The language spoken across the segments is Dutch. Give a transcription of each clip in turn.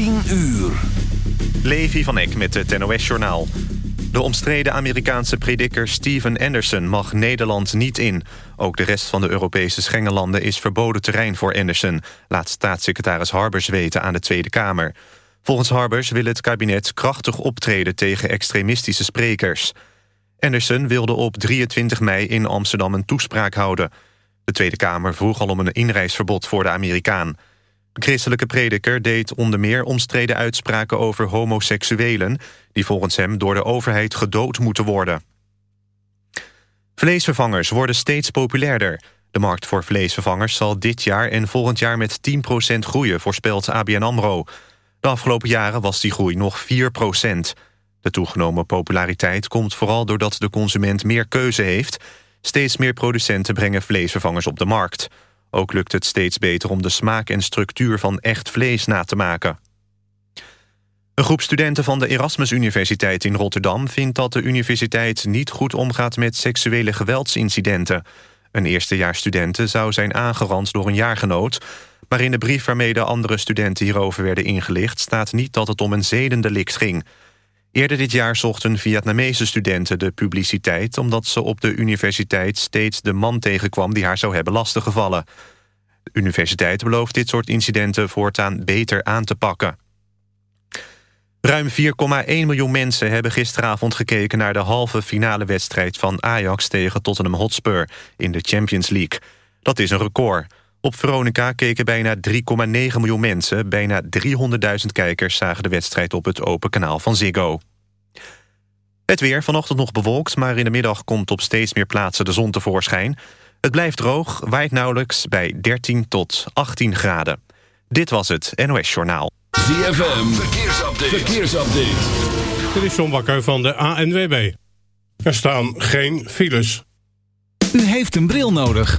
10 uur. Levi van Eck met het NOS-journaal. De omstreden Amerikaanse prediker Steven Anderson mag Nederland niet in. Ook de rest van de Europese Schengenlanden is verboden terrein voor Anderson... laat staatssecretaris Harbers weten aan de Tweede Kamer. Volgens Harbers wil het kabinet krachtig optreden tegen extremistische sprekers. Anderson wilde op 23 mei in Amsterdam een toespraak houden. De Tweede Kamer vroeg al om een inreisverbod voor de Amerikaan. Christelijke prediker deed onder meer omstreden uitspraken over homoseksuelen... die volgens hem door de overheid gedood moeten worden. Vleesvervangers worden steeds populairder. De markt voor vleesvervangers zal dit jaar en volgend jaar met 10% groeien... voorspelt ABN AMRO. De afgelopen jaren was die groei nog 4% De toegenomen populariteit komt vooral doordat de consument meer keuze heeft... Steeds meer producenten brengen vleesvervangers op de markt. Ook lukt het steeds beter om de smaak en structuur van echt vlees na te maken. Een groep studenten van de Erasmus Universiteit in Rotterdam... vindt dat de universiteit niet goed omgaat met seksuele geweldsincidenten. Een eerstejaarsstudenten zou zijn aangerand door een jaargenoot... maar in de brief waarmee de andere studenten hierover werden ingelicht... staat niet dat het om een zedendelict ging... Eerder dit jaar zochten Vietnamese studenten de publiciteit... omdat ze op de universiteit steeds de man tegenkwam... die haar zou hebben lastiggevallen. De universiteit belooft dit soort incidenten voortaan beter aan te pakken. Ruim 4,1 miljoen mensen hebben gisteravond gekeken... naar de halve finale wedstrijd van Ajax tegen Tottenham Hotspur... in de Champions League. Dat is een record. Op Veronica keken bijna 3,9 miljoen mensen. Bijna 300.000 kijkers zagen de wedstrijd op het open kanaal van Ziggo. Het weer, vanochtend nog bewolkt, maar in de middag komt op steeds meer plaatsen de zon tevoorschijn. Het blijft droog, waait nauwelijks bij 13 tot 18 graden. Dit was het NOS Journaal. ZFM, verkeersupdate. verkeersupdate. Dit is John Bakker van de ANWB. Er staan geen files. U heeft een bril nodig.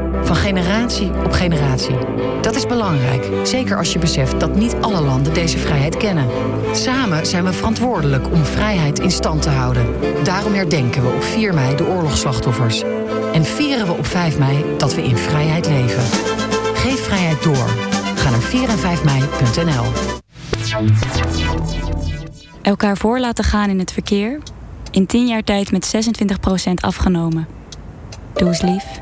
Van generatie op generatie. Dat is belangrijk, zeker als je beseft dat niet alle landen deze vrijheid kennen. Samen zijn we verantwoordelijk om vrijheid in stand te houden. Daarom herdenken we op 4 mei de oorlogsslachtoffers. En vieren we op 5 mei dat we in vrijheid leven. Geef vrijheid door. Ga naar 4 en 5 mei.nl. Elkaar voor laten gaan in het verkeer. In 10 jaar tijd met 26% afgenomen. Doe eens lief.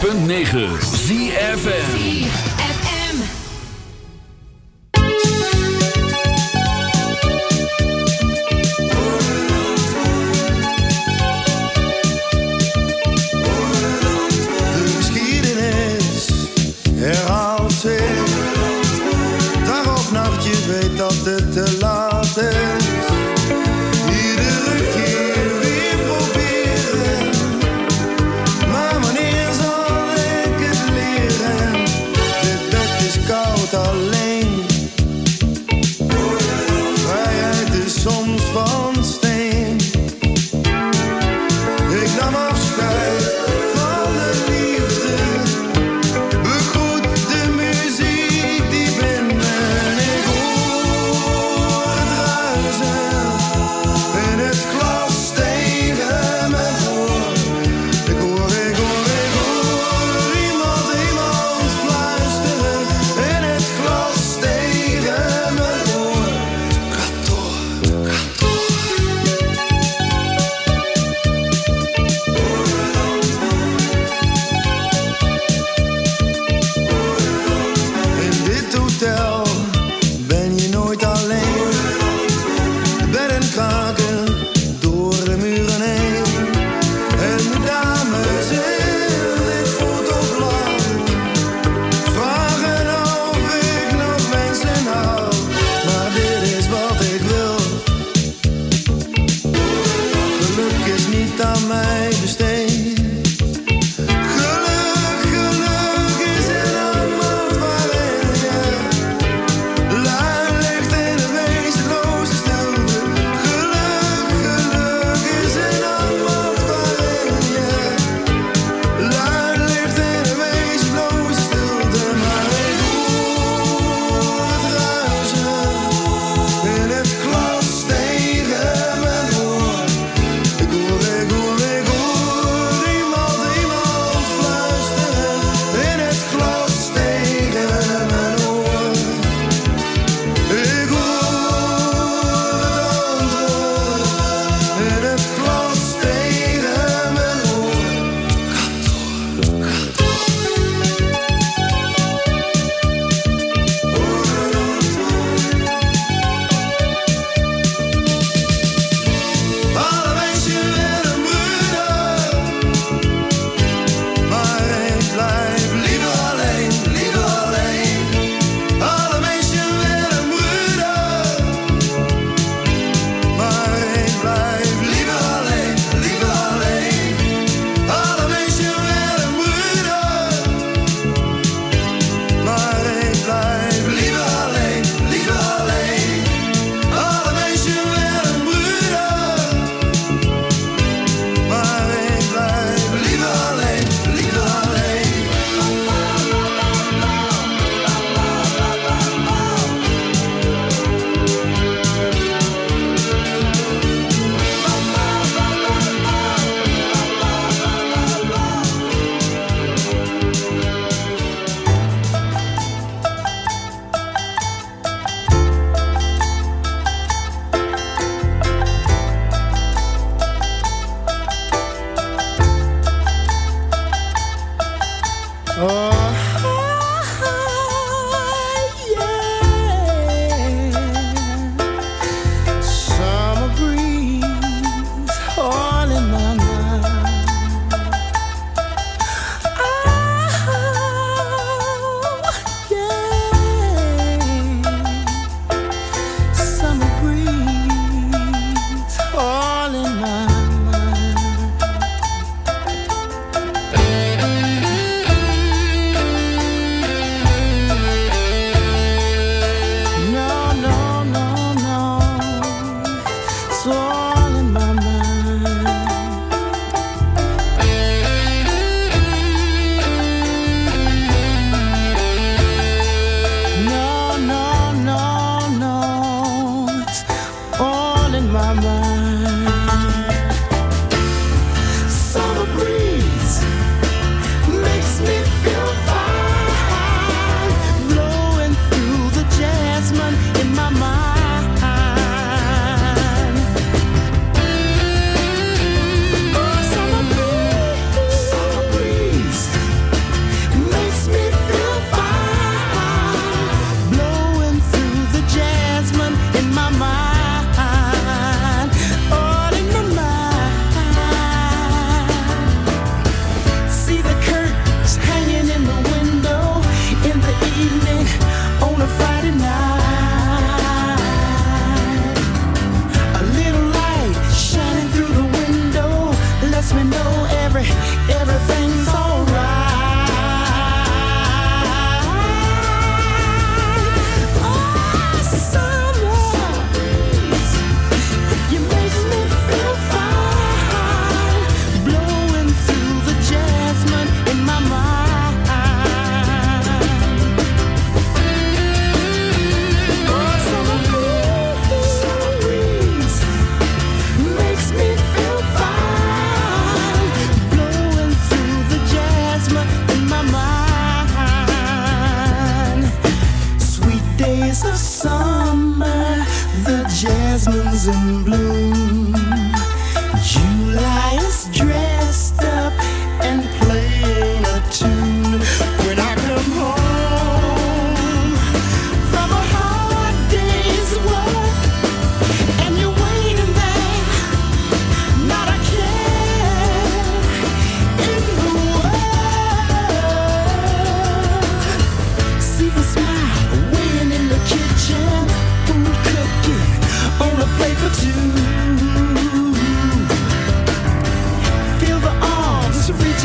106.9 ZFM.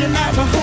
you never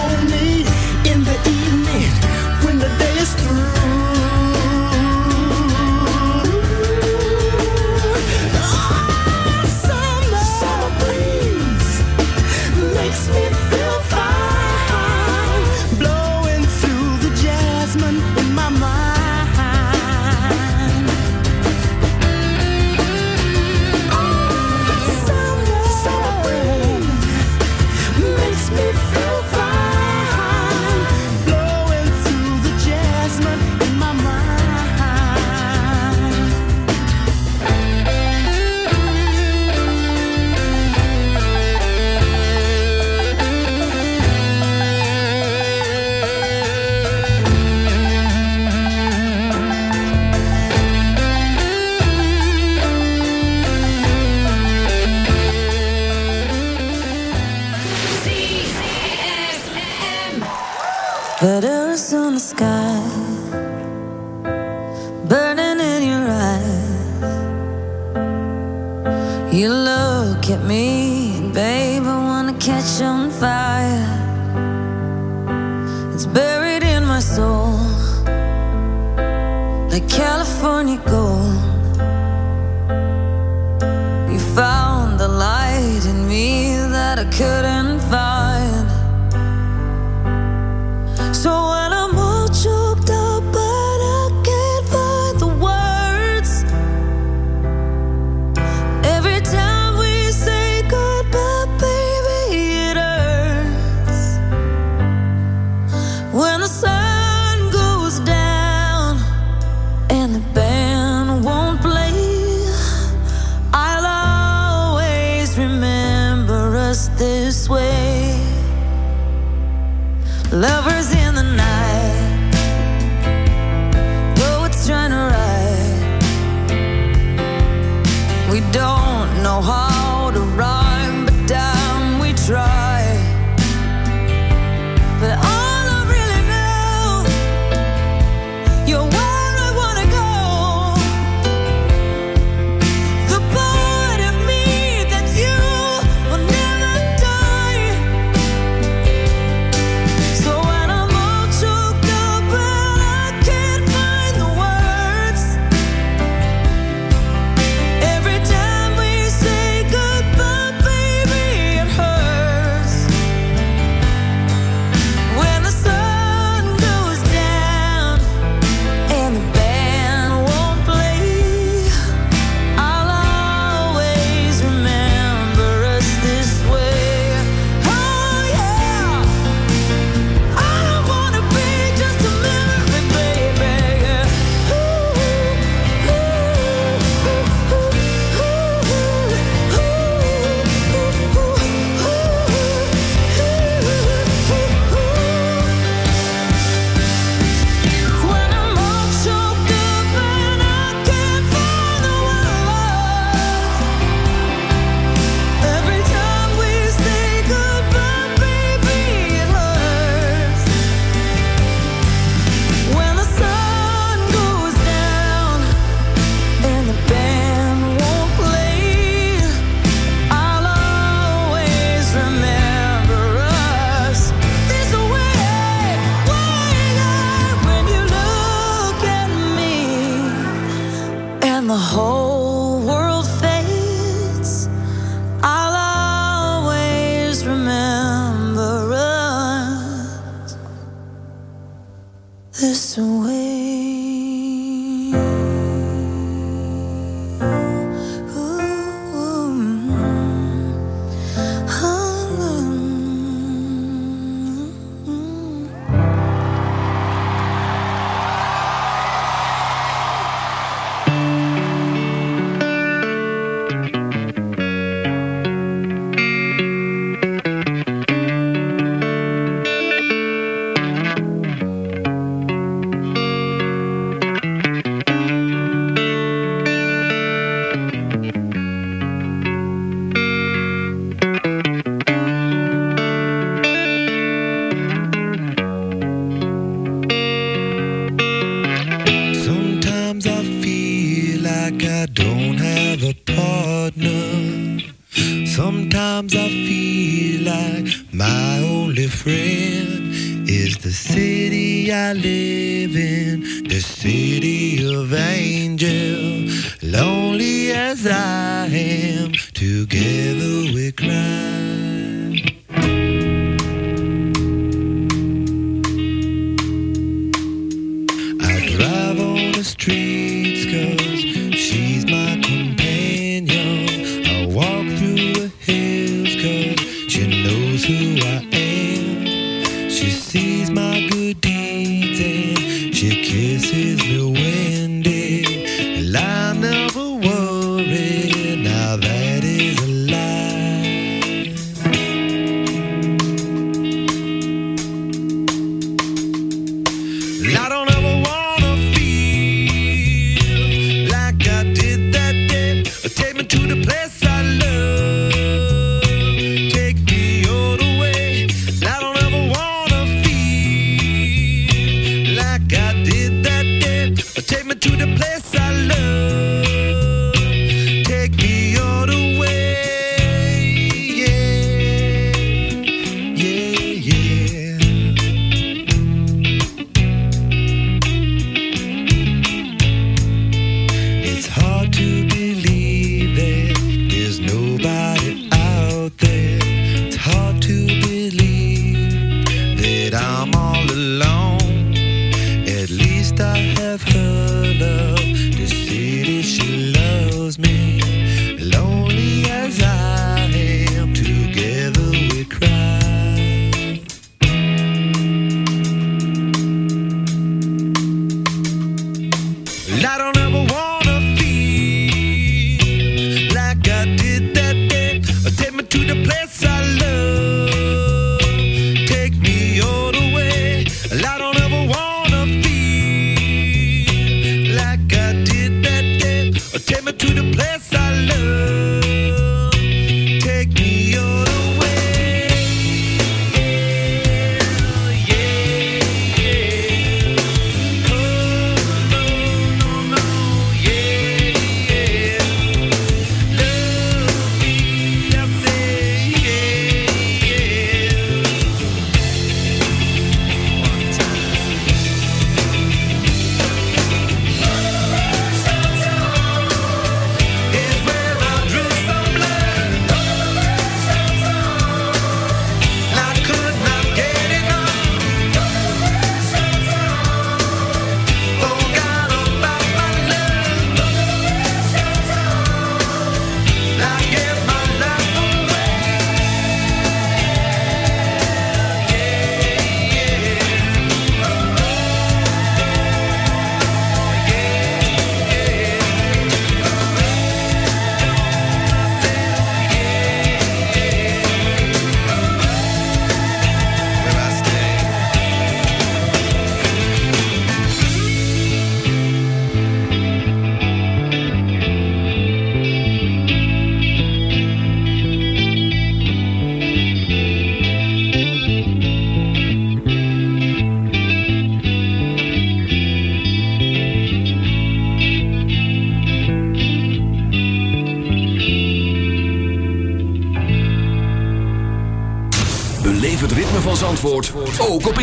lovers in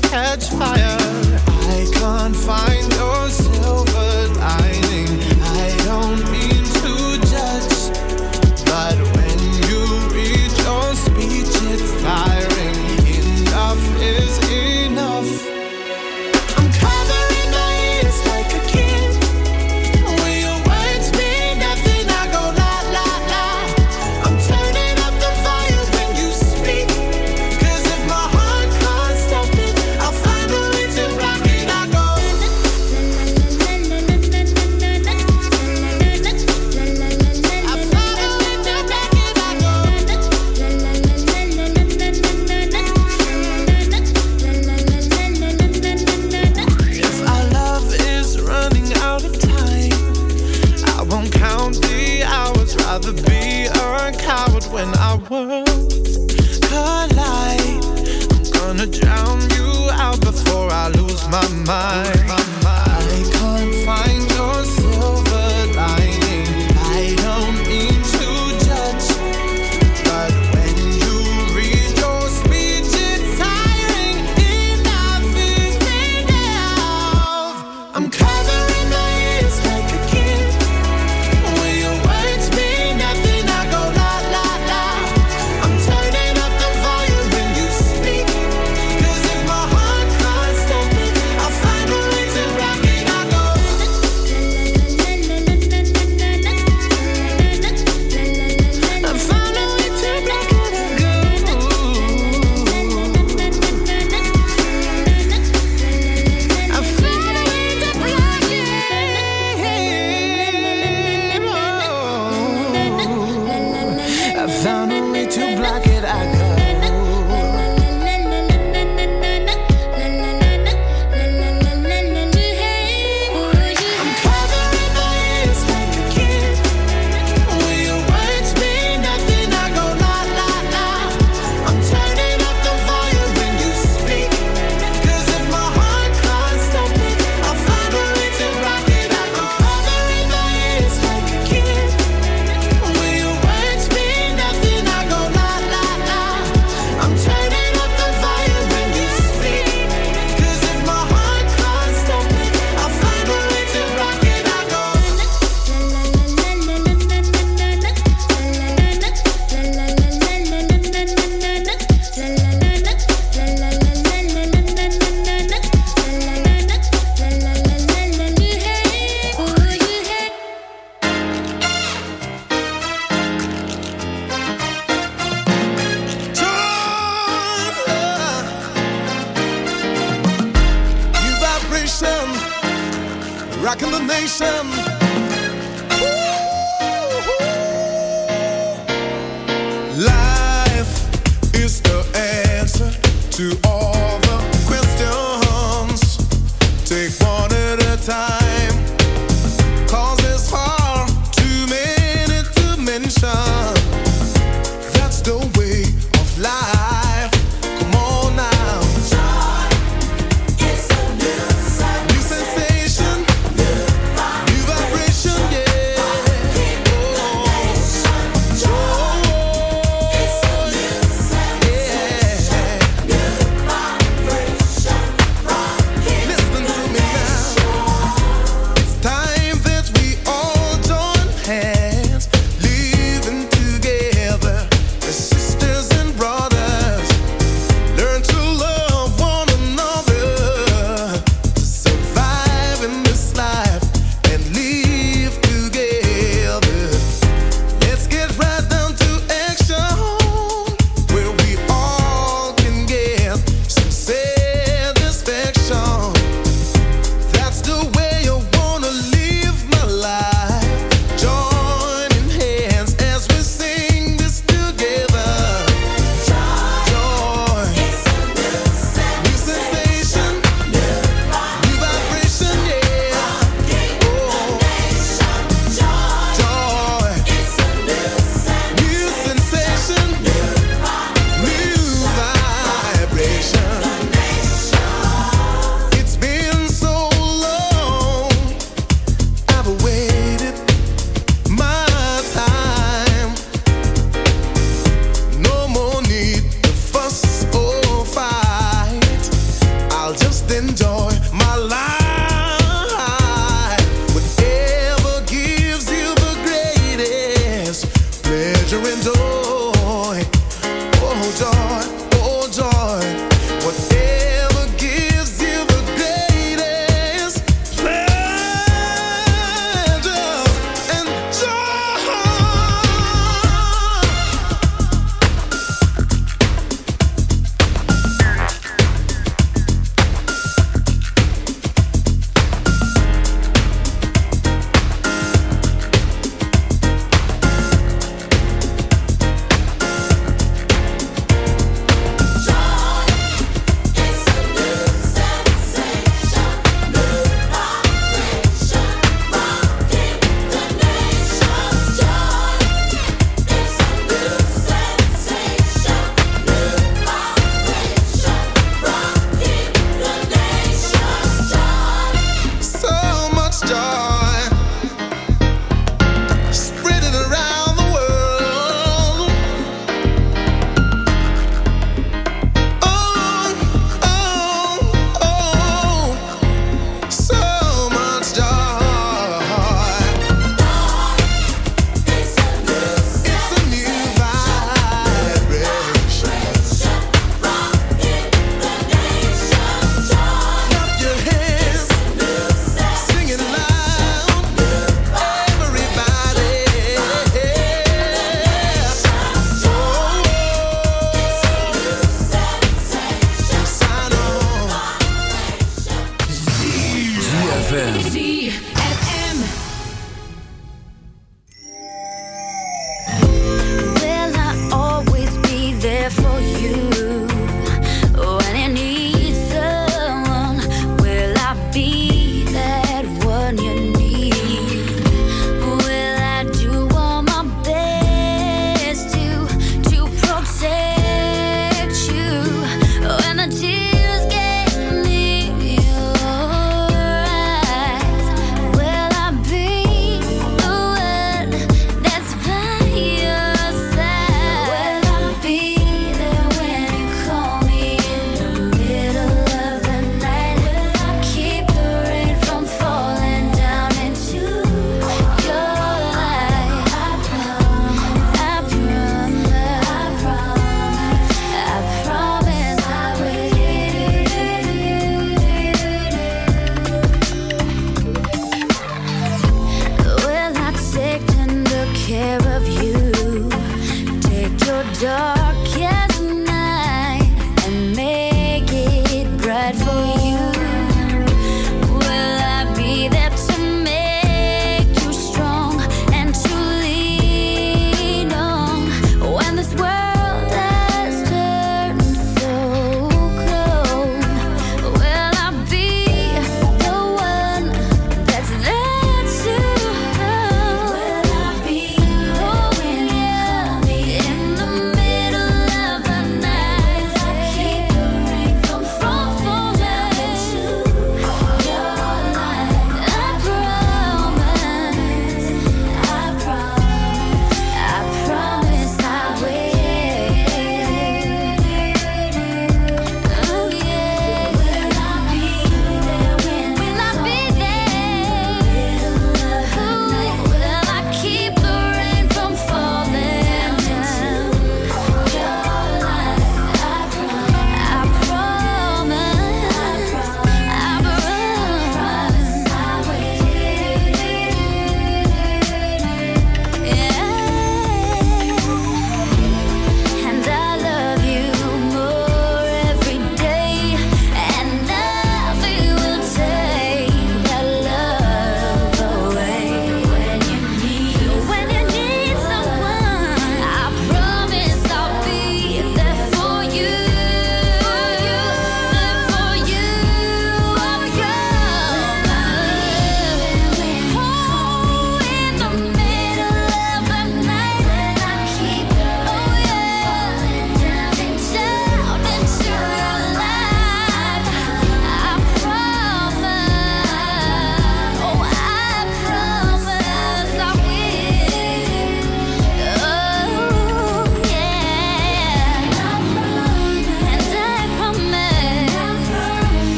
catch fire.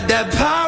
got that power